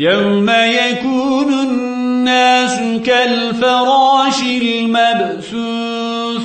يوم يكون الناس كالفراش المبثوث.